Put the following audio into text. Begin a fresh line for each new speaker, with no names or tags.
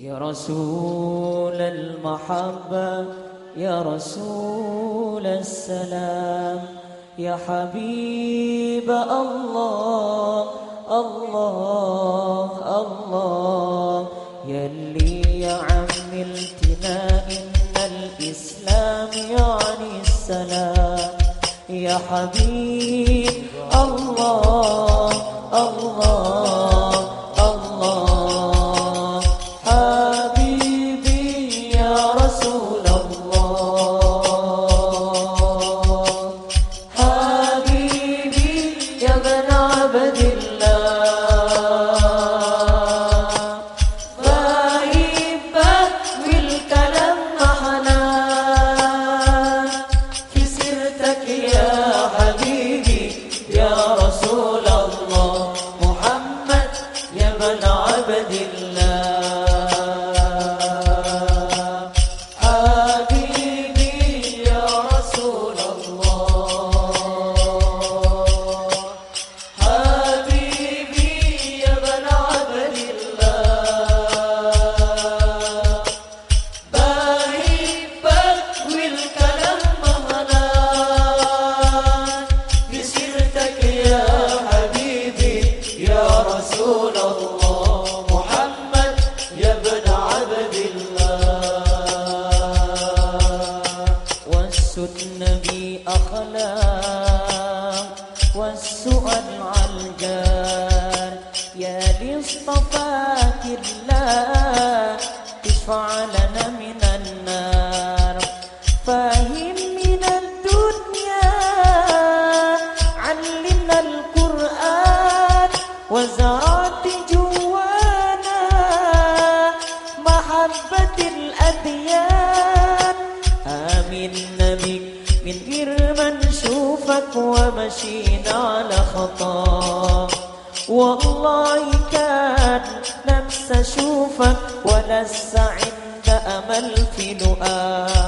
يا رسول المحبة يا رسول السلام يا حبيب الله الله الله. يلي يا عم التنا إن الإسلام يعني السلام. يا حبيب الله. ابن عبد الله. أخلاق والسؤال عالجار يا لاصطفاك الله اشفع لنا من النار. فاهم من الدنيا علمنا القرآن وزرعت ومشينا على خطا والله كان نفس اشوفك ولس عند امل في لقاء